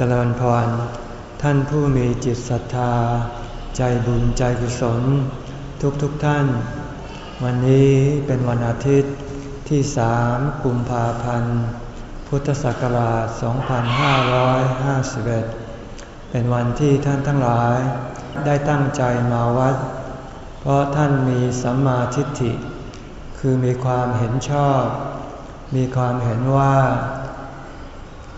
เจริญพร ท่านผู้มีจิตศรัทธา ใจบุญใจกุศล ทุกทุกท่าน วันนี้เป็นวันอาทิตย์ที่สามกุมภาพันธ์ พุทธศักราช 2551 เป็นวันที่ท่านทั้งหลาย ได้ตั้งใจมาวัด เพราะท่านมีสัมมาทิฏฐิ คือมีความเห็นชอบ มีความเห็นว่า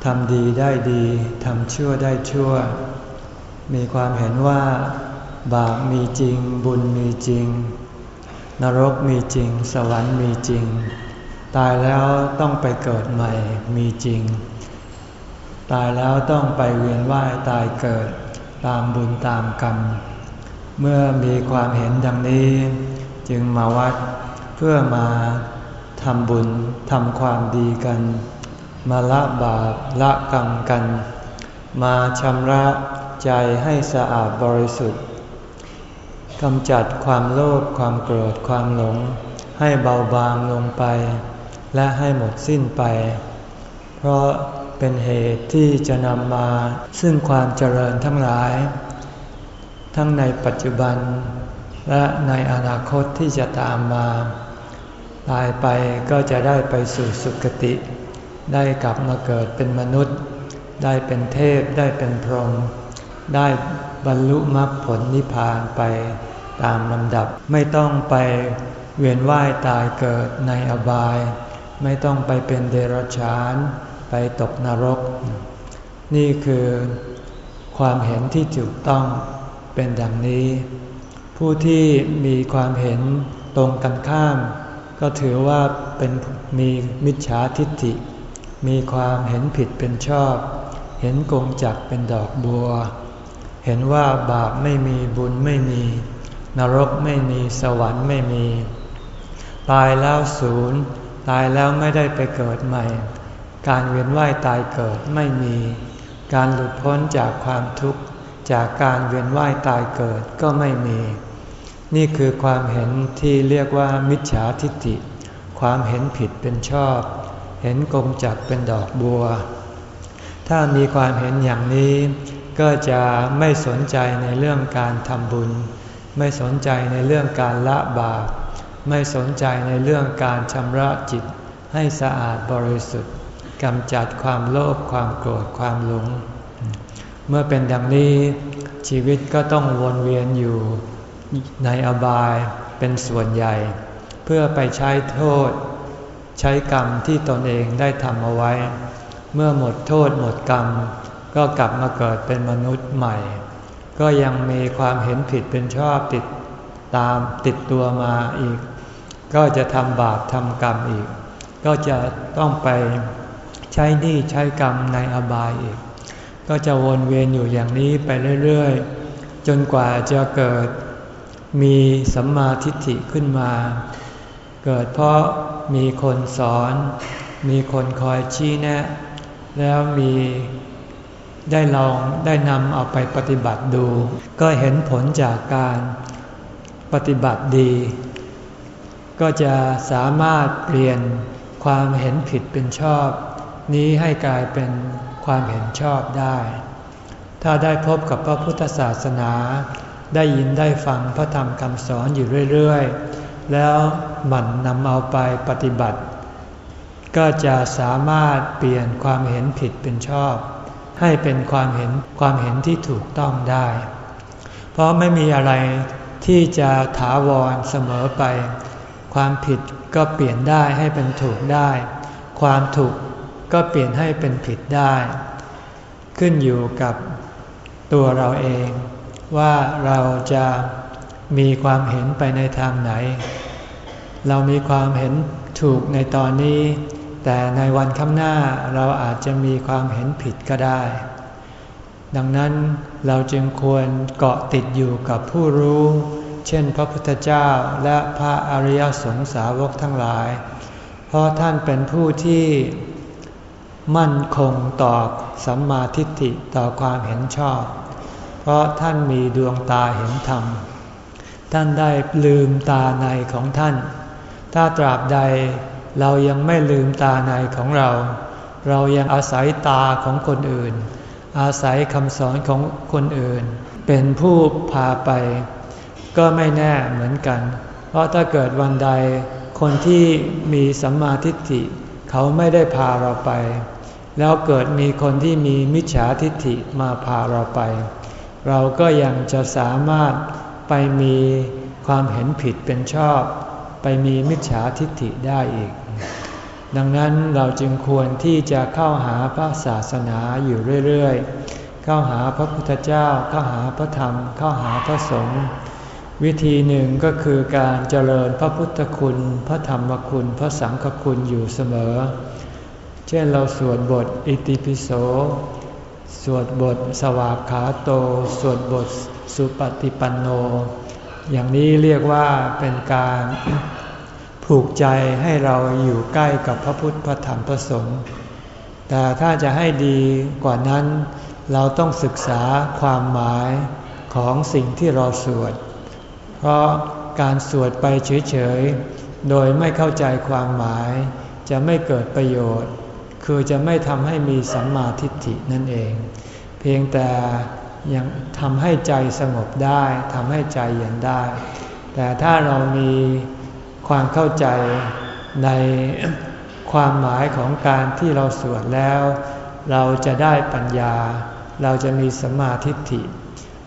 ทำดีได้ดีทำชั่วได้ชั่ว มีความเห็นว่า บาปมีจริง บุญมีจริง นรกมีจริง สวรรค์มีจริง ตายแล้วต้องไปเกิดใหม่มีจริง ตายแล้วต้องไปเวียนว่ายตายเกิดตามบุญตามกรรม เมื่อมีความเห็นดังนี้ จึงมาวัดเพื่อมาทำบุญทำความดีกัน มาละบาปละกรรมกัน มาชำระใจให้สะอาดบริสุทธิ์กำจัดความโลภความโกรธความหลง ให้เบาบางลงไป และให้หมดสิ้นไป เพราะเป็นเหตุที่จะนำมาซึ่งความเจริญทั้งหลาย ทั้งในปัจจุบัน และในอนาคตที่จะตามมา ตายไปก็จะได้ไปสู่สุคติ ได้กลับมาเกิดเป็นมนุษย์ ได้เป็นเทพได้เป็นพรหมได้บรรลุมรรคผลนิพพานไปตามลำดับไม่ต้องไปเวียนว่ายตายเกิดในอบาย ไม่ต้องไปเป็นเดรัจฉาน ไปตกนรก นี่คือความเห็นที่ถูกต้องเป็นดังนี้ ผู้ที่มีความเห็นตรงกันข้าม ก็ถือว่าเป็นมีมิจฉาทิฏฐิ มีความเห็นผิดเป็นชอบ เห็นกงจักเป็นดอกบัว เห็นว่าบาปไม่มีบุญไม่มี นรกไม่มีสวรรค์ไม่มี ตายแล้วศูนย์ตายแล้วไม่ได้ไปเกิดใหม่ การเวียนว่ายตายเกิดไม่มี การหลุดพ้นจากความทุกข์จากการเวียนว่ายตายเกิดก็ไม่มี นี่คือความเห็นที่เรียกว่ามิจฉาทิฏฐิ ความเห็นผิดเป็นชอบ เห็นกงจักเป็นดอกบัว ถ้ามีความเห็นอย่างนี้ ก็จะไม่สนใจในเรื่องการทำบุญ ไม่สนใจในเรื่องการละบาป ไม่สนใจในเรื่องการชำระจิต ให้สะอาดบริสุทธิ์กำจัดความโลภความโกรธความหลง เมื่อเป็นดังนี้ชีวิตก็ต้องวนเวียนอยู่ในอบายเป็นส่วนใหญ่ เพื่อไปใช้โทษ ใช้กรรมที่ตนเองได้ทำเอาไว้ เมื่อหมดโทษหมดกรรม ก็กลับมาเกิดเป็นมนุษย์ใหม่ ก็ยังมีความเห็นผิดเป็นชอบติดตามติดตัวมาอีก ก็จะทำบาปทำกรรมอีก ก็จะต้องไปใช้หนี้ใช้กรรมในอบายอีก ก็จะวนเวียนอยู่อย่างนี้ไปเรื่อยๆ จนกว่าจะเกิดมีสัมมาทิฏฐิขึ้นมา เกิดเพราะ มีคนสอน มีคนคอยชี้แนะ แล้วมีได้ลองได้นำเอาไปปฏิบัติดู ก็เห็นผลจากการปฏิบัติดี ก็จะสามารถเปลี่ยนความเห็นผิดเป็นชอบ นี้ให้กลายเป็นความเห็นชอบได้ ถ้าได้พบกับพระพุทธศาสนา ได้ยินได้ฟังพระธรรมคำสอนอยู่เรื่อย ๆ แล้ว หมั่นนำเอาไปปฏิบัติ ก็จะสามารถเปลี่ยนความเห็นผิดเป็นชอบ ให้เป็นความเห็นความเห็นที่ถูกต้องได้ เพราะไม่มีอะไรที่จะถาวรเสมอไป ความผิดก็เปลี่ยนได้ให้เป็นถูกได้ ความถูกก็เปลี่ยนให้เป็นผิดได้ ขึ้นอยู่กับตัวเราเอง ว่าเราจะมีความเห็นไปในทางไหน เรามีความเห็นถูกในตอนนี้ แต่ในวันข้างหน้าเราอาจจะมีความเห็นผิดก็ได้ ดังนั้นเราจึงควรเกาะติดอยู่กับผู้รู้ เช่นพระพุทธเจ้าและพระอริยสงสาวกทั้งหลาย เพราะท่านเป็นผู้ที่มั่นคงต่อสัมมาทิฏฐิต่อความเห็นชอบ เพราะท่านมีดวงตาเห็นธรรม ท่านได้ลืมตาในของท่าน ถ้าตราบใดเรายังไม่ลืมตาในของเรา เรายังอาศัยตาของคนอื่น อาศัยคำสอนของคนอื่น เป็นผู้พาไป ก็ไม่แน่เหมือนกัน เพราะถ้าเกิดวันใด คนที่มีสัมมาทิฏฐิ เขาไม่ได้พาเราไป แล้วเกิดมีคนที่มีมิจฉาทิฏฐิมาพาเราไป เราก็ยังจะสามารถไปมีความเห็นผิดเป็นชอบ ไปมีมิจฉาทิฏฐิได้อีก ดังนั้นเราจึงควรที่จะเข้าหาพระศาสนาอยู่เรื่อยๆ เข้าหาพระพุทธเจ้า เข้าหาพระธรรม เข้าหาพระสงฆ์ วิธีหนึ่งก็คือการเจริญพระพุทธคุณ พระธรรมคุณ พระสังฆคุณอยู่เสมอ เช่นเราสวดบทอิติปิโส สวดบทสวากขาโต สวดบทสุปฏิปันโน อย่างนี้เรียกว่าเป็นการผูกใจให้เราอยู่ใกล้กับพระพุทธพระธรรมพระสงฆ์แต่ถ้าจะให้ดีกว่านั้น เราต้องศึกษาความหมายของสิ่งที่เราสวด เพราะการสวดไปเฉยๆ โดยไม่เข้าใจความหมาย จะไม่เกิดประโยชน์ คือจะไม่ทำให้มีสัมมาทิฏฐินั่นเอง เพียงแต่ ยังทำให้ใจสงบได้ทำให้ใจเย็นได้ แต่ถ้าเรามีความเข้าใจในความหมายของการที่เราสวดแล้ว เราจะได้ปัญญา เราจะมีสมาธิิ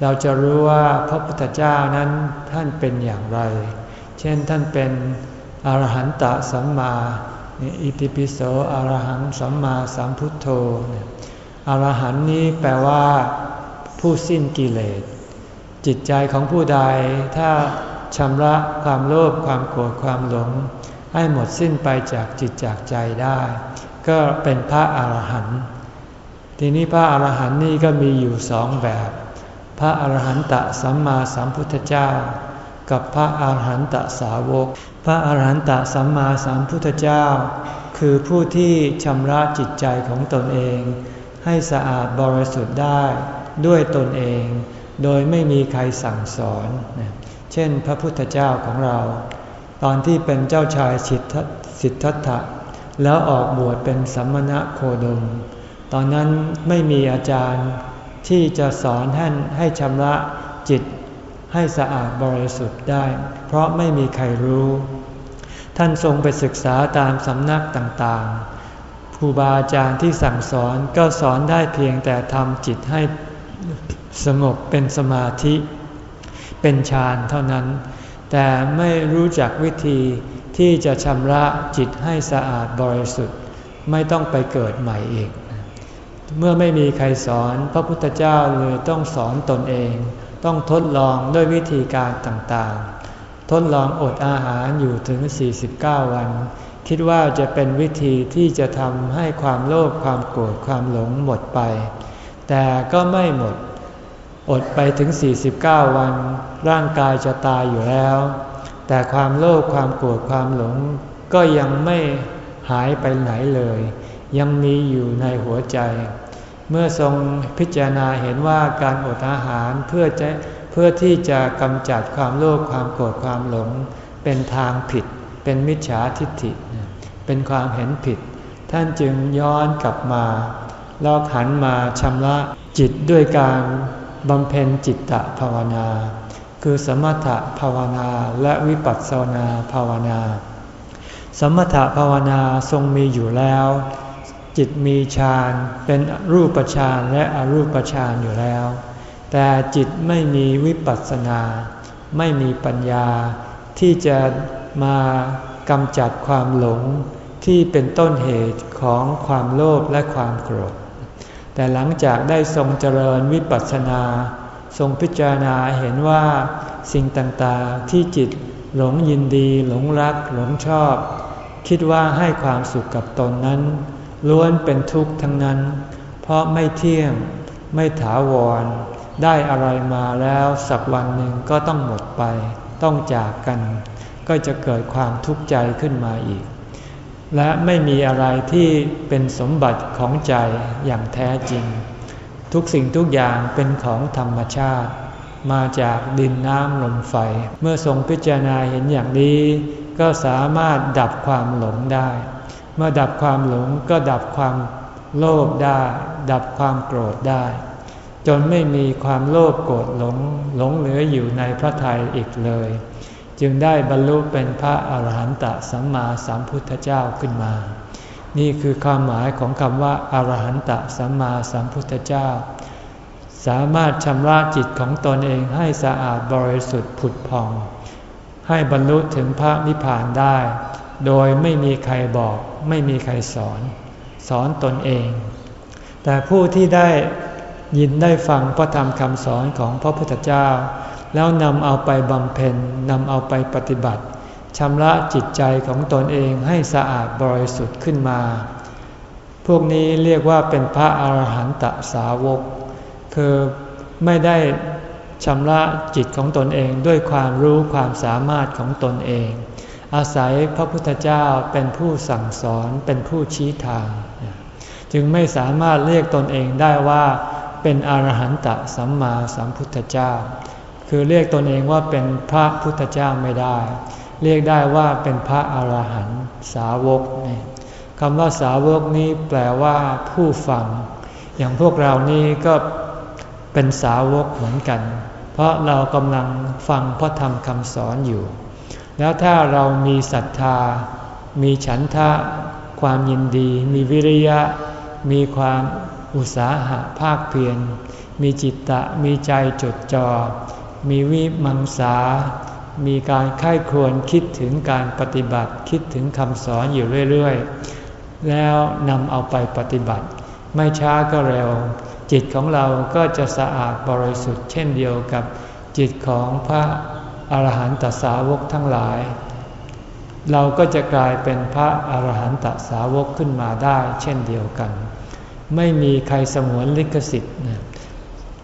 เราจะรู้ว่าพระพุทธเจ้านั้นท่านเป็นอย่างไร เช่นท่านเป็นอรหันตสัมมาอิติปิโสอรหังสัมมาสัมพุทโธอรหันนี้แปลว่า ผู้สิ้นกิเลส จิตใจของผู้ใดถ้าชำระความโลภความโกรธความหลง ให้หมดสิ้นไปจากจิตจากใจได้ ก็เป็นพระอาหารหันต์ทีนี้พระอาหารหันต์นี่ก็มีอยู่สองแบบ พระอาหารหันตะสัมมาสัมพุทธเจ้า กับพระอาหารหันตสาวก พระอาหารหันตสัมมาสัมพุทธเจ้า คือผู้ที่ชำระจิตใจของตนเอง ให้สะอาดบริสุทธิ์ได้ ด้วยตนเอง โดยไม่มีใครสั่งสอน เช่นพระพุทธเจ้าของเรา ตอนที่เป็นเจ้าชายสิทธัตถะแล้วออกบวชเป็นสัมมณะโคดม ตอนนั้นไม่มีอาจารย์ที่จะสอนท่านให้ชำระจิตให้สะอาดบริสุทธิ์ได้ เพราะไม่มีใครรู้ ท่านทรงไปศึกษาตามสำนักต่างๆครูบาอาจารย์ที่สั่งสอนก็สอนได้เพียงแต่ทำจิตให้ สงบเป็นสมาธิ เป็นฌานเท่านั้น แต่ไม่รู้จักวิธีที่จะชำระจิตให้สะอาดบริสุทธิ์ ไม่ต้องไปเกิดใหม่อีก เมื่อไม่มีใครสอนพระพุทธเจ้าเลยต้องสอนตนเอง ต้องทดลองด้วยวิธีการต่างๆ ทดลองอดอาหารอยู่ถึง 49 วัน คิดว่าจะเป็นวิธีที่จะทำให้ความโลภความโกรธความหลงหมดไป แต่ก็ไม่หมด อดไปถึง 49 วัน ร่างกายจะตายอยู่แล้ว แต่ความโลภความโกรธความหลง ก็ยังไม่หายไปไหนเลย ยังมีอยู่ในหัวใจ เมื่อทรงพิจารณาเห็นว่าการอดอาหารเพื่อจะเพื่อที่จะกำจัดความโลภความโกรธความหลง เป็นทางผิด เป็นมิจฉาทิฏฐิ เป็นความเห็นผิด ท่านจึงย้อนกลับมาแล้วหันมาชำระจิตด้วยการ บำเพ็ญจิตตภาวนา คือสมถภาวนาและวิปัสสนาภาวนา สมถภาวนาทรงมีอยู่แล้ว จิตมีฌานเป็นรูปฌานและอรูปฌานอยู่แล้ว แต่จิตไม่มีวิปัสสนา ไม่มีปัญญา ที่จะมากำจัดความหลงที่เป็นต้นเหตุของความโลภและความโกรธ แต่หลังจากได้ทรงเจริญวิปัสสนา ทรงพิจารณาเห็นว่าสิ่งต่างๆที่จิตหลงยินดี หลงรัก หลงชอบ คิดว่าให้ความสุขกับตนนั้น ล้วนเป็นทุกข์ทั้งนั้น เพราะไม่เที่ยง ไม่ถาวร ได้อะไรมาแล้วสักวันหนึ่งก็ต้องหมดไป ต้องจากกัน ก็จะเกิดความทุกข์ใจขึ้นมาอีก และไม่มีอะไรที่เป็นสมบัติของใจอย่างแท้จริง ทุกสิ่งทุกอย่างเป็นของธรรมชาติ มาจากดินน้ำลมไฟ เมื่อทรงพิจารณาเห็นอย่างนี้ ก็สามารถดับความหลงได้ เมื่อดับความหลงก็ดับความโลภได้ ดับความโกรธได้ จนไม่มีความโลภโกรธหลงหลงเหลืออยู่ในพระทัยอีกเลย จึงได้บรรลุเป็นพระอาหารหันตสัมมาสัมพุทธเจ้าขึ้นมา นี่คือความหมายของคำว่าอาหารหันตสัมมาสัมพุทธเจ้า สามารถชำระจิตของตนเองให้สะอาดบริสุทธิ์ผุดผ่อง ให้บรรลุถึงพระนิพพานได้ โดยไม่มีใครบอกไม่มีใครสอน สอนตนเอง แต่ผู้ที่ได้ยินได้ฟังพระธรรมคำสอนของพระพุทธเจ้า แล้วนำเอาไปบำเพ็ญนำเอาไปปฏิบัติชำระจิตใจของตนเองให้สะอาดบริสุทธิ์ขึ้นมา พวกนี้เรียกว่าเป็นพระอาหารหันตสาวก คือไม่ได้ชำระจิตของตนเองด้วยความรู้ความสามารถของตนเอง อาศัยพระพุทธเจ้าเป็นผู้สั่งสอนเป็นผู้ชี้ทาง จึงไม่สามารถเรียกตนเองได้ว่าเป็นอรหันตสัมมาสัมพุทธเจ้า คือเรียกตนเองว่าเป็นพระพุทธเจ้าไม่ได้ เรียกได้ว่าเป็นพระอรหันต์สาวกนี่คำว่าสาวกนี้แปลว่าผู้ฟัง อย่างพวกเรานี่ก็เป็นสาวกเหมือนกัน เพราะเรากำลังฟังพระธรรมคำสอนอยู่ แล้วถ้าเรามีศรัทธา มีฉันทะ ความยินดี มีวิริยะ มีความอุตสาหะภาคเพียร มีจิตตะ มีใจจดจอ่อ มีวิมังสา มีการค่ายควรคิดถึงการปฏิบัติ คิดถึงคำสอนอยู่เรื่อยๆ แล้วนำเอาไปปฏิบัติ ไม่ช้าก็เร็ว จิตของเราก็จะสะอาดบริสุทธิ์เช่นเดียวกับจิตของพระอาหารหันตสาวกทั้งหลาย เราก็จะกลายเป็นพระอาหารหันตสาวกขึ้นมาได้เช่นเดียวกัน ไม่มีใครสมวนลิขสิทธิ์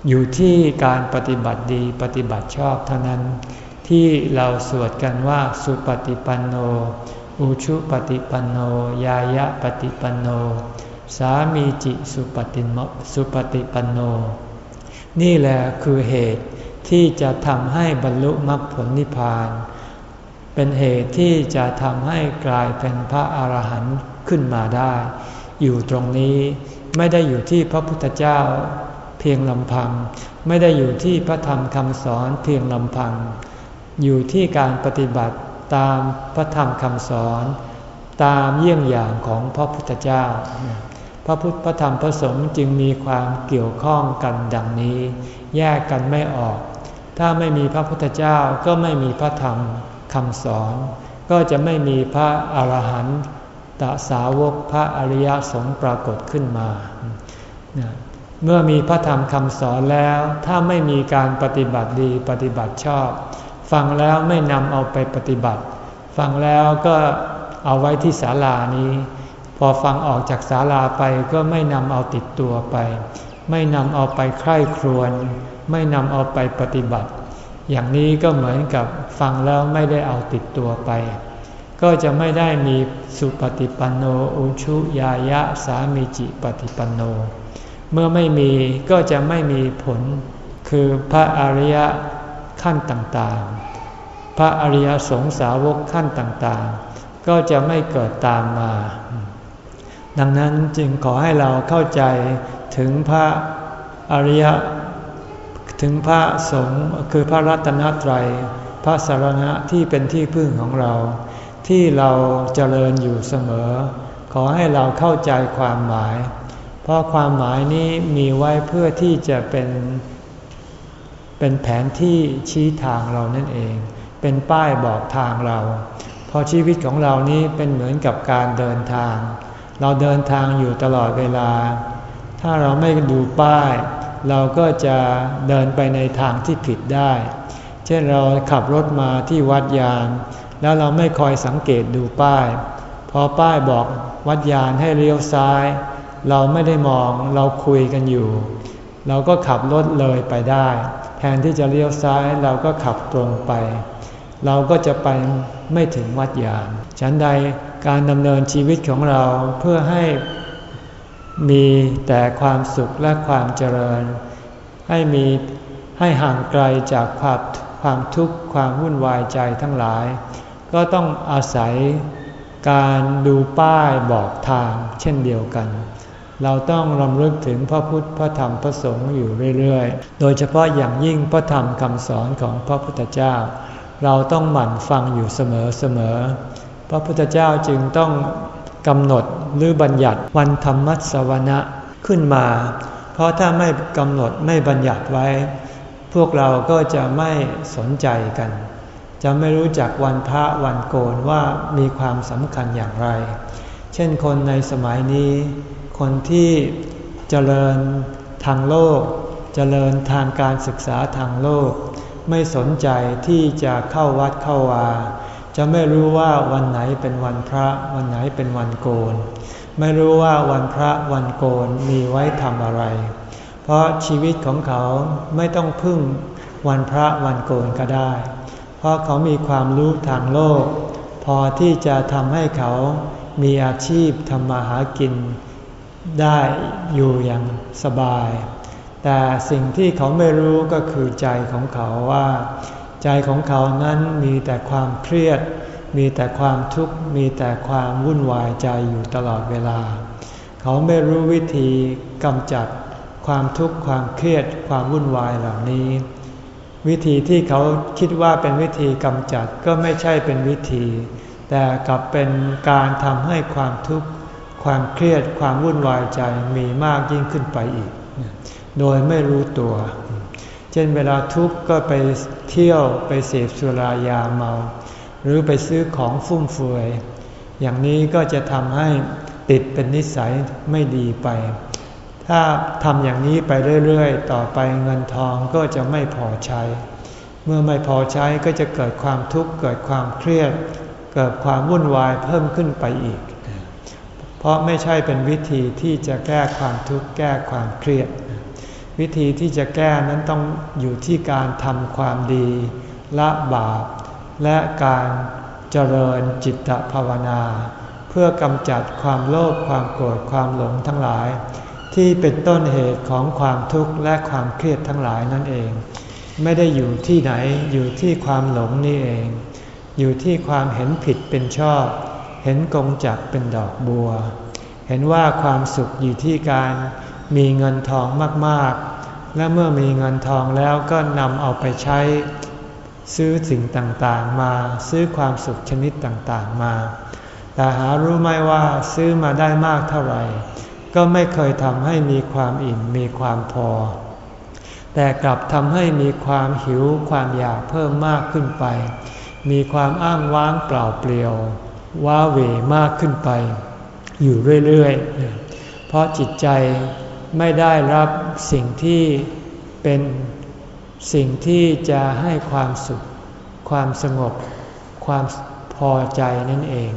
อยู่ที่การปฏิบัติดีปฏิบัติชอบเท่านั้น ที่เราสวดกันว่าสุปฏิปันโน อุชุปฏิปันโน ยายะปฏิปันโน สามีจิสุปฏิมสุปฏิปันโน นี่แหละคือเหตุที่จะทำให้บรรลุมรรคผลนิพพาน เป็นเหตุที่จะทำให้กลายเป็นพระอรหันต์ขึ้นมาได้ อยู่ตรงนี้ไม่ได้อยู่ที่พระพุทธเจ้า เพียงลำพัง ไม่ได้อยู่ที่พระธรรมคำสอนเพียงลำพัง อยู่ที่การปฏิบัติตามพระธรรมคำสอน ตามเยี่ยงอย่างของพระพุทธเจ้า พระพุทธพระธรรมพระสงฆ์จึงมีความเกี่ยวข้องกันดังนี้ แยกกันไม่ออก ถ้าไม่มีพระพุทธเจ้าก็ไม่มีพระธรรมคำสอน ก็จะไม่มีพระอาหารหันต์ตสาวกพระอริยสงฆ์ปรากฏขึ้นมา เมื่อมีพระธรรมคำสอนแล้ว ถ้าไม่มีการปฏิบัติดีปฏิบัติชอบ ฟังแล้วไม่นำเอาไปปฏิบัติ ฟังแล้วก็เอาไว้ที่ศาลานี้ พอฟังออกจากศาลาไปก็ไม่นำเอาติดตัวไป ไม่นำเอาไปใคร่ครวญไม่นำเอาไปปฏิบัติ อย่างนี้ก็เหมือนกับฟังแล้วไม่ได้เอาติดตัวไป ก็จะไม่ได้มีสุปฏิปันโนอุชุยายะสามีจิปฏิปันโน เมื่อไม่มีก็จะไม่มีผล คือพระอริยะขั้นต่างๆ พระอริยสงสาวกขั้นต่างๆ ก็จะไม่เกิดตามมา ดังนั้นจึงขอให้เราเข้าใจถึงพระอริยถึงพระสงฆ์คือพระรัตนตรัย พระสารณะที่เป็นที่พึ่งของเรา ที่เราเจริญอยู่เสมอ ขอให้เราเข้าใจความหมาย ราะความหมายนี้มีไว้เพื่อที่จะเป็น เป็นแผนที่ชี้ทางเรานั่นเอง เป็นป้ายบอกทางเรา พอชีวิตของเรานี้เป็นเหมือนกับการเดินทาง เราเดินทางอยู่ตลอดเวลา ถ้าเราไม่ดูป้าย เราก็จะเดินไปในทางที่ผิดได้ เช่นเราขับรถมาที่วัดยางแล้วเราไม่คอยสังเกตดูป้าย พอป้ายบอกวัดยานให้เลี้ยวซ้าย เราไม่ได้มองเราคุยกันอยู่ เราก็ขับรถเลยไปได้ แทนที่จะเลี้ยวซ้ายเราก็ขับตรงไป เราก็จะไปไม่ถึงวัดยานฉันใดการดำเนินชีวิตของเราเพื่อให้มีแต่ความสุขและความเจริญ ให้มีให้ห่างไกลจากความความทุกข์ความวุ่นวายใจทั้งหลาย ก็ต้องอาศัยการดูป้ายบอกทางเช่นเดียวกัน เราต้องรำลึกถึงพระพุทธพระธรรมพระสงฆ์อยู่เรื่อยๆ โดยเฉพาะอย่างยิ่งพระธรรมคำสอนของพระพุทธเจ้า เราต้องหมั่นฟังอยู่เสมอๆ พระพุทธเจ้าจึงต้องกำหนดหรือบัญญัติวันธรรมสวนะขึ้นมา เพราะถ้าไม่กำหนดไม่บัญญัติไว้ พวกเราก็จะไม่สนใจกัน จะไม่รู้จักวันพระวันโกนว่ามีความสำคัญอย่างไร เช่นคนในสมัยนี้ คนที่เจริญทางโลก เจริญทางการศึกษาทางโลก ไม่สนใจที่จะเข้าวัดเข้าวา จะไม่รู้ว่าวันไหนเป็นวันพระวันไหนเป็นวันโกน ไม่รู้ว่าวันพระวันโกนมีไว้ทำอะไร เพราะชีวิตของเขาไม่ต้องพึ่งวันพระวันโกนก็ได้ เพราะเขามีความรู้ทางโลก พอที่จะทำให้เขามีอาชีพทำมาหากิน ได้อยู่อย่างสบาย แต่สิ่งที่เขาไม่รู้ก็คือใจของเขาว่า ใจของเขานั้นมีแต่ความเครียด มีแต่ความทุกข์ มีแต่ความวุ่นวายใจอยู่ตลอดเวลา เขาไม่รู้วิธีกำจัดความทุกข์ความเครียดความวุ่นวายเหล่านี้ วิธีที่เขาคิดว่าเป็นวิธีกำจัดก็ไม่ใช่เป็นวิธี แต่กลับเป็นการทำให้ความทุกข์ ความเครียดความวุ่นวายใจมีมากยิ่งขึ้นไปอีก โดยไม่รู้ตัว เช่นเวลาทุกข์ก็ไปเที่ยวไปเสพสุรายาเมา หรือไปซื้อของฟุ่มเฟือย อย่างนี้ก็จะทำให้ติดเป็นนิสัยไม่ดีไป ถ้าทำอย่างนี้ไปเรื่อยๆ ต่อไปเงินทองก็จะไม่พอใช้ เมื่อไม่พอใช้ก็จะเกิดความทุกข์เกิดความเครียด เกิดความวุ่นวายเพิ่มขึ้นไปอีก เพราะไม่ใช่เป็นวิธีที่จะแก้ความทุกข์แก้ความเครียด วิธีที่จะแก้นั้นต้องอยู่ที่การทำความดีละบาป และการเจริญจิตภาวนา เพื่อกำจัดความโลภความโกรธความหลงทั้งหลาย ที่เป็นต้นเหตุของความทุกข์และความเครียดทั้งหลายนั่นเอง ไม่ได้อยู่ที่ไหนอยู่ที่ความหลงนี่เอง อยู่ที่ความเห็นผิดเป็นชอบ เห็นกงจักเป็นดอกบัว เห็นว่าความสุขอยู่ที่การมีเงินทองมากๆ และเมื่อมีเงินทองแล้วก็นำเอาไปใช้ ซื้อสิ่งต่างๆมา ซื้อความสุขชนิดต่างๆมา แต่หารู้ไหมว่าซื้อมาได้มากเท่าไหร่ ก็ไม่เคยทำให้มีความอิ่มมีความพอ แต่กลับทำให้มีความหิวความอยากเพิ่มมากขึ้นไป มีความอ้างว้างเปล่าเปลี่ยว ว้าเหวมากขึ้นไป อยู่เรื่อยๆ เพราะจิตใจไม่ได้รับสิ่งที่เป็นสิ่งที่จะให้ความสุข ความสงบ ความพอใจนั่นเอง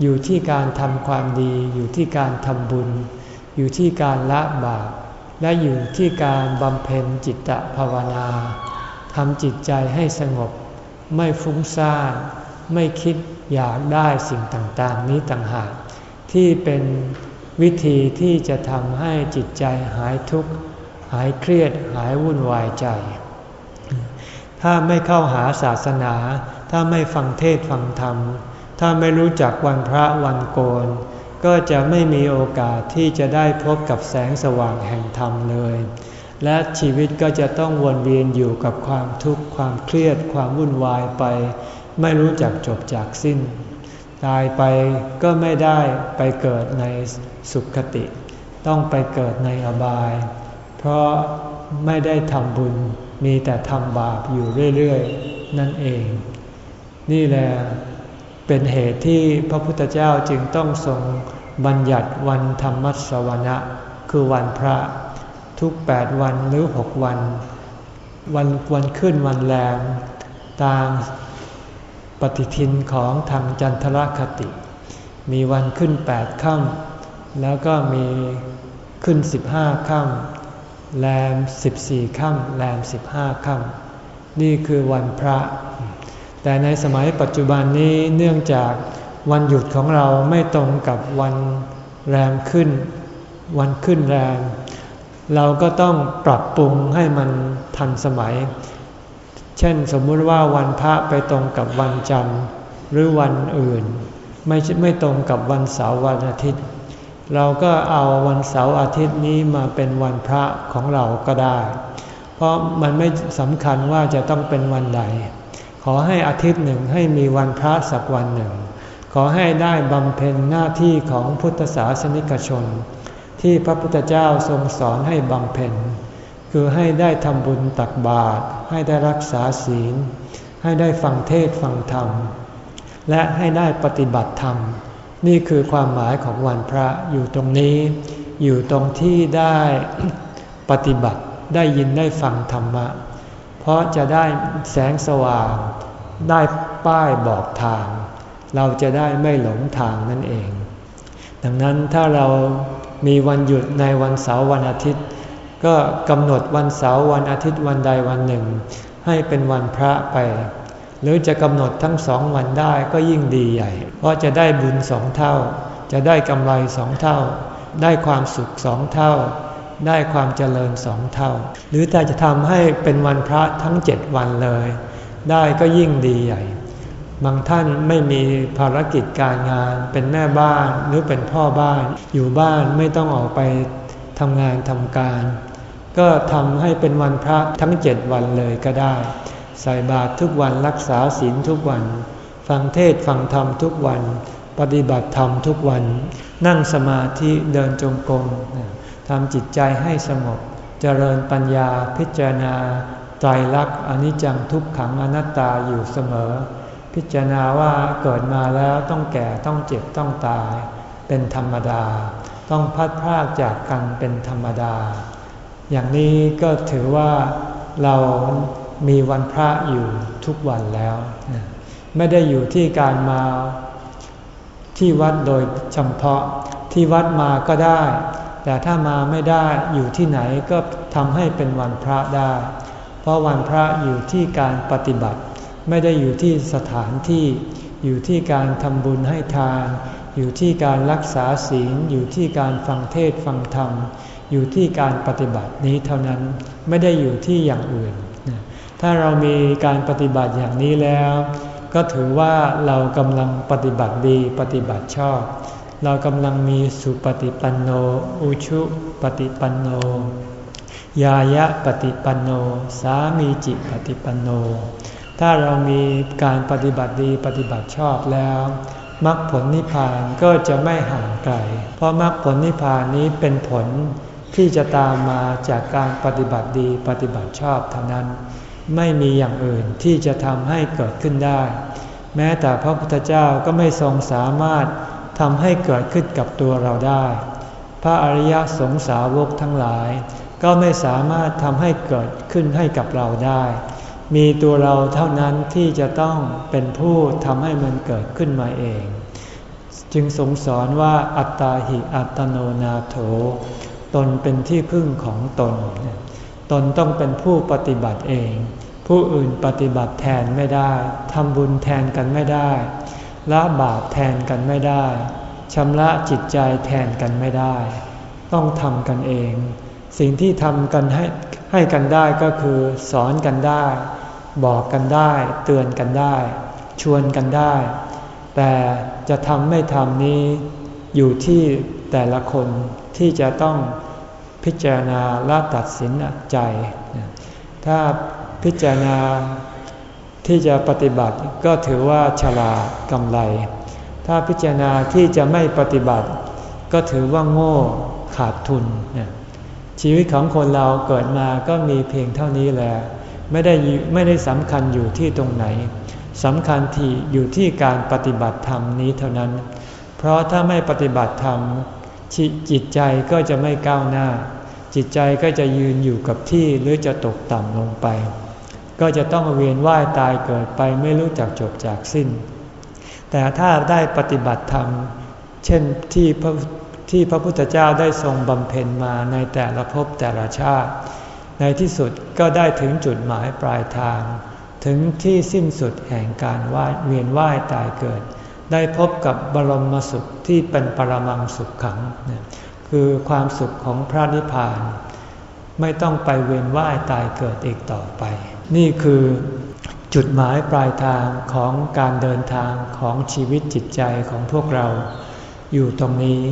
อยู่ที่การทำความดีอยู่ที่การทำบุญ อยู่ที่การละบาปและอยู่ที่การบำเพ็ญจิตตภาวนาทำจิตใจให้สงบ ไม่ฟุ้งซ่านไม่คิด อยากได้สิ่งต่างๆ นี้ต่างหาก ที่เป็นวิธีที่จะทำให้จิตใจหายทุกข์ หายเครียดหายวุ่นวายใจ ถ้าไม่เข้าหาศาสนา ถ้าไม่ฟังเทศฟังธรรม ถ้าไม่รู้จักวันพระวันโกน ก็จะไม่มีโอกาสที่จะได้พบกับแสงสว่างแห่งธรรมเลย และชีวิตก็จะต้องวนเวียนอยู่กับความทุกข์ความเครียดความวุ่นวายไป ไม่รู้จักจบจากสิ้น ตายไปก็ไม่ได้ไปเกิดในสุขติ ต้องไปเกิดในอบาย เพราะไม่ได้ทำบุญมีแต่ทำบาปอยู่เรื่อยๆ นั่นเอง นี่แหละเป็นเหตุที่พระพุทธเจ้าจึงต้องทรงบัญญัติวันธรรมสวนะ คือวันพระทุกแปดวันหรือหกวัน วันวันขึ้นวันแรงตาม ปฏิทินของทางจันทรคติ มีวันขึ้นแปดค่ำแล้วก็มีขึ้นสิบห้าค่ำแรมสิบสี่ค่ำแรมสิบห้าค่ำนี่คือวันพระ แต่ในสมัยปัจจุบันนี้เนื่องจากวันหยุดของเราไม่ตรงกับวันแรมขึ้น วันขึ้นแรม เราก็ต้องปรับปรุงให้มันทันสมัย เช่นสมมุติว่าวันพระไปตรงกับวันจันทร์หรือวันอื่น ไม่ไม่ตรงกับวันเสาร์วันอาทิตย์ เราก็เอาวันเสาร์อาทิตย์นี้มาเป็นวันพระของเราก็ได้ เพราะมันไม่สำคัญว่าจะต้องเป็นวันใด ขอให้อาทิตย์หนึ่งให้มีวันพระสักวันหนึ่ง ขอให้ได้บำเพ็ญหน้าที่ของพุทธศาสนิกชน ที่พระพุทธเจ้าทรงสอนให้บำเพ็ญ คือให้ได้ทำบุญตักบาตรให้ได้รักษาศีล ให้ได้ฟังเทศฟังธรรม และให้ได้ปฏิบัติธรรม นี่คือความหมายของวันพระอยู่ตรงนี้ อยู่ตรงที่ได้ปฏิบัติได้ยินได้ฟังธรรมะ เพราะจะได้แสงสว่าง ได้ป้ายบอกทาง เราจะได้ไม่หลงทางนั่นเอง ดังนั้นถ้าเรามีวันหยุดในวันเสาร์วันอาทิตย์ ก็กำหนดวันเสาร์วันอาทิตย์วันใดวันหนึ่ง ให้เป็นวันพระไป หรือจะกำหนดทั้งสองวันได้ก็ยิ่งดีใหญ่ เพราะจะได้บุญสองเท่า จะได้กำไรสองเท่า ได้ความสุขสองเท่า ได้ความเจริญสองเท่า หรือถ้าจะทำให้เป็นวันพระทั้งเจ็ดวันเลย ได้ก็ยิ่งดีใหญ่บางท่านไม่มีภารกิจการงาน เป็นแม่บ้านหรือเป็นพ่อบ้าน อยู่บ้านไม่ต้องออกไป ทำงานทำการ ก็ทำให้เป็นวันพระทั้งเจ็ดวันเลยก็ได้ ใส่บาตรทุกวันรักษาศีลทุกวัน ฟังเทศฟังธรรมทุกวัน ปฏิบัติธรรมทุกวัน นั่งสมาธิเดินจงกรมทำจิตใจให้สงบเจริญปัญญาพิจารณาใจรักอนิจจังทุกขังอนัตตาอยู่เสมอ พิจารณาว่าเกิดมาแล้วต้องแก่ต้องเจ็บต้องตาย เป็นธรรมดา ต้องพัดพรากจากกันเป็นธรรมดา อย่างนี้ก็ถือว่าเรามีวันพระอยู่ทุกวันแล้ว ไม่ได้อยู่ที่การมาที่วัดโดยเฉพาะที่วัดมาก็ได้ แต่ถ้ามาไม่ได้อยู่ที่ไหนก็ทำให้เป็นวันพระได้ เพราะวันพระอยู่ที่การปฏิบัติ ไม่ได้อยู่ที่สถานที่อยู่ที่การทำบุญให้ทาน อยู่ที่การรักษาศีล อยู่ที่การฟังเทศฟังธรรม อยู่ที่การปฏิบัตินี้เท่านั้นไม่ได้อยู่ที่อย่างอื่น ถ้าเรามีการปฏิบัติอย่างนี้แล้ว ก็ถือว่าเรากำลังปฏิบัติดีปฏิบัติชอบ เรากำลังมีสุปฏิปันโน อุชุปฏิปันโน ยายะปฏิปันโน สามีจิปฏิปันโน ถ้าเรามีการปฏิบัติดีปฏิบัติชอบแล้ว มรรคผลนิพพานก็จะไม่ห่างไกล เพราะมรรคผลนิพพานนี้เป็นผลที่จะตามมาจากการปฏิบัติดีปฏิบัติชอบเท่านั้น ไม่มีอย่างอื่นที่จะทำให้เกิดขึ้นได้ แม้แต่พระพุทธเจ้าก็ไม่ทรงสามารถทำให้เกิดขึ้นกับตัวเราได้ พระอริยสงสาวกทั้งหลาย ก็ไม่สามารถทำให้เกิดขึ้นให้กับเราได้ มีตัวเราเท่านั้นที่จะต้องเป็นผู้ทำให้มันเกิดขึ้นมาเอง จึงสงสอนว่าอัตตาหิอัตโนนาโถ ตนเป็นที่พึ่งของตน ตนต้องเป็นผู้ปฏิบัติเอง ผู้อื่นปฏิบัติแทนไม่ได้ทำบุญแทนกันไม่ได้ละบาปแทนกันไม่ได้ชำระจิตใจแทนกันไม่ได้ ต้องทำกันเอง สิ่งที่ทำกันให้ให้กันได้ก็คือ สอนกันได้ บอกกันได้ เตือนกันได้ ชวนกันได้ แต่จะทำไม่ทำนี้อยู่ที่แต่ละคนที่จะต้องพิจารณาและตัดสินใจ ถ้าพิจารณาที่จะปฏิบัติก็ถือว่าฉลาดกำไร ถ้าพิจารณาที่จะไม่ปฏิบัติ ก็ถือว่าโง่ขาดทุน ชีวิตของคนเราเกิดมาก็มีเพียงเท่านี้แหละ ไม่ได้ไม่ได้สำคัญอยู่ที่ตรงไหนสำคัญที่อยู่ที่การปฏิบัติธรรมนี้เท่านั้น เพราะถ้าไม่ปฏิบัติธรรมจิตใจก็จะไม่ก้าวหน้า จิตใจก็จะยืนอยู่กับที่หรือจะตกต่ำลงไป ก็จะต้องเวียนว่ายตายเกิดไปไม่รู้จักจบจากสิ้น แต่ถ้าได้ปฏิบัติธรรม เช่นที่พระที่พระพุทธเจ้าได้ทรงบำเพ็ญมาในแต่ละภพแต่ละชาติ ในที่สุดก็ได้ถึงจุดหมายปลายทาง ถึงที่สิ้นสุดแห่งการว่ายเวียนว่ายตายเกิด ได้พบกับบรมสุขที่เป็นปรมังสุขขัง คือความสุขของพระนิพพาน ไม่ต้องไปเวียนว่ายตายเกิดอีกต่อไป นี่คือจุดหมายปลายทางของการเดินทางของชีวิตจิตใจของพวกเรา อยู่ตรงนี้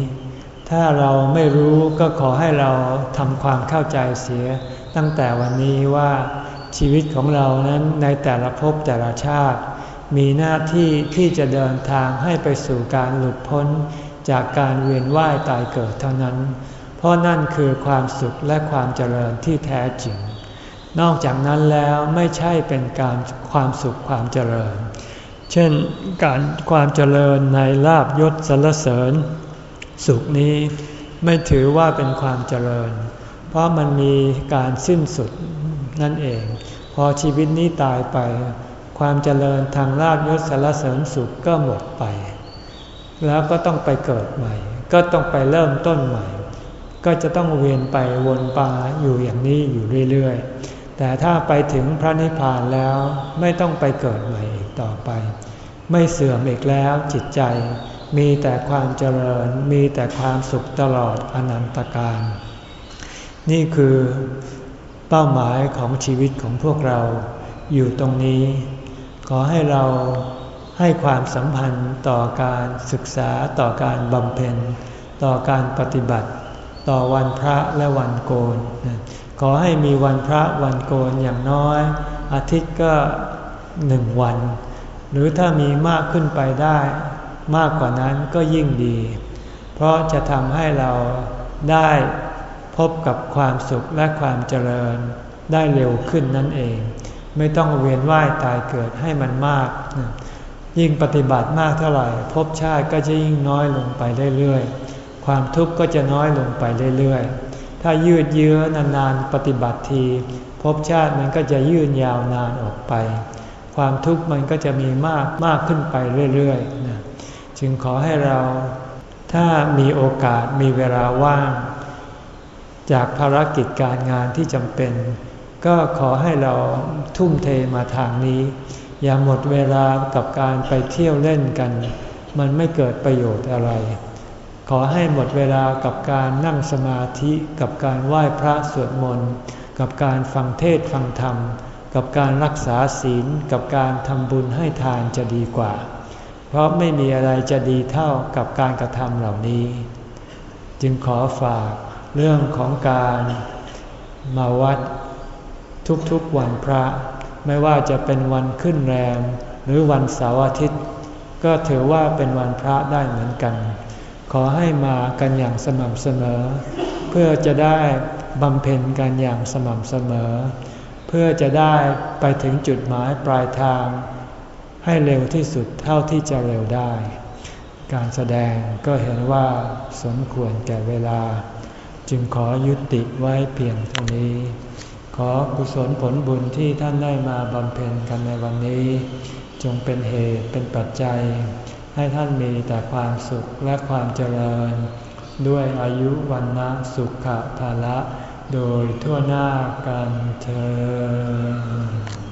ถ้าเราไม่รู้ก็ขอให้เราทำความเข้าใจเสีย ตั้งแต่วันนี้ว่าชีวิตของเรานั้นในแต่ละภพแต่ละชาติ มีหน้าที่ที่จะเดินทางให้ไปสู่การหลุดพ้น จากการเวียนว่ายตายเกิดเท่านั้น เพราะนั่นคือความสุขและความเจริญที่แท้จริง นอกจากนั้นแล้วไม่ใช่เป็นการความสุขความเจริญ เช่นการความเจริญในลาบยศสรรเสริญ สุขนี้ไม่ถือว่าเป็นความเจริญเราะมันมีการสิ้นสุดนั่นเอง พอชีวิตนี้ตายไป ความเจริญทางลาบยศสารเสริญสุขก็หมดไป แล้วก็ต้องไปเกิดใหม่ ก็ต้องไปเริ่มต้นใหม่ ก็จะต้องเวียนไปวนปาอยู่อย่างนี้อยู่เรื่อยๆ แต่ถ้าไปถึงพระนิพพานแล้วไม่ต้องไปเกิดใหม่อีกต่อไป ไม่เสื่อมอีกแล้วจิตใจ มีแต่ความเจริญมีแต่ความสุขตลอดอนันตการ นี่คือเป้าหมายของชีวิตของพวกเราอยู่ตรงนี้ ขอให้เราให้ความสัมพันธ์ต่อการศึกษาต่อการบำเพ็ญ ต่อการปฏิบัติ ต่อวันพระและวันโกน ขอให้มีวันพระวันโกนอย่างน้อย อาทิตย์ก็หนึ่งวัน หรือถ้ามีมากขึ้นไปได้ มากกว่านั้นก็ยิ่งดี เพราะจะทำให้เราได้ พบกับความสุขและความเจริญได้เร็วขึ้นนั่นเอง ไม่ต้องเวียนว่ายตายเกิดให้มันมาก ยิ่งปฏิบัติมากเท่าไหร่ภพชาติก็จะยิ่งน้อยลงไปเรื่อยๆความทุกข์ก็จะน้อยลงไปเรื่อยๆ ถ้ายืดเยื้อนานๆปฏิบัติทีภพชาติมันก็จะยืนยาวนานออกไป ความทุกข์มันก็จะมีมากมากขึ้นไปเรื่อยๆนะจึงขอให้เราถ้ามีโอกาสมีเวลาว่าง จากภารกิจการงานที่จำเป็น ก็ขอให้เราทุ่มเทมาทางนี้ อย่าหมดเวลากับการไปเที่ยวเล่นกัน มันไม่เกิดประโยชน์อะไร ขอให้หมดเวลากับการนั่งสมาธิกับการไหว้พระสวดมนต์กับการฟังเทศฟังธรรม กับการรักษาศีลกับการทำบุญให้ทานจะดีกว่า เพราะไม่มีอะไรจะดีเท่ากับการกระทำเหล่านี้ จึงขอฝาก เรื่องของการมาวัดทุกๆวันพระ ไม่ว่าจะเป็นวันขึ้นแรมหรือวันเสาร์อาทิตย์ ก็ถือว่าเป็นวันพระได้เหมือนกัน ขอให้มากันอย่างสม่ำเสมอ เพื่อจะได้บำเพ็ญกันอย่างสม่ำเสมอ เพื่อจะได้ไปถึงจุดหมายปลายทาง ให้เร็วที่สุดเท่าที่จะเร็วได้ การแสดงก็เห็นว่าสมควรแก่เวลา จึงขอยุติไว้เพียงเท่านี้ ขอกุศลผลบุญที่ท่านได้มาบำเพ็ญกันในวันนี้ จงเป็นเหตุเป็นปัจจัย ให้ท่านมีแต่ความสุขและความเจริญ ด้วยอายุวันนะสุขภาละ โดยทั่วหน้ากันเธอ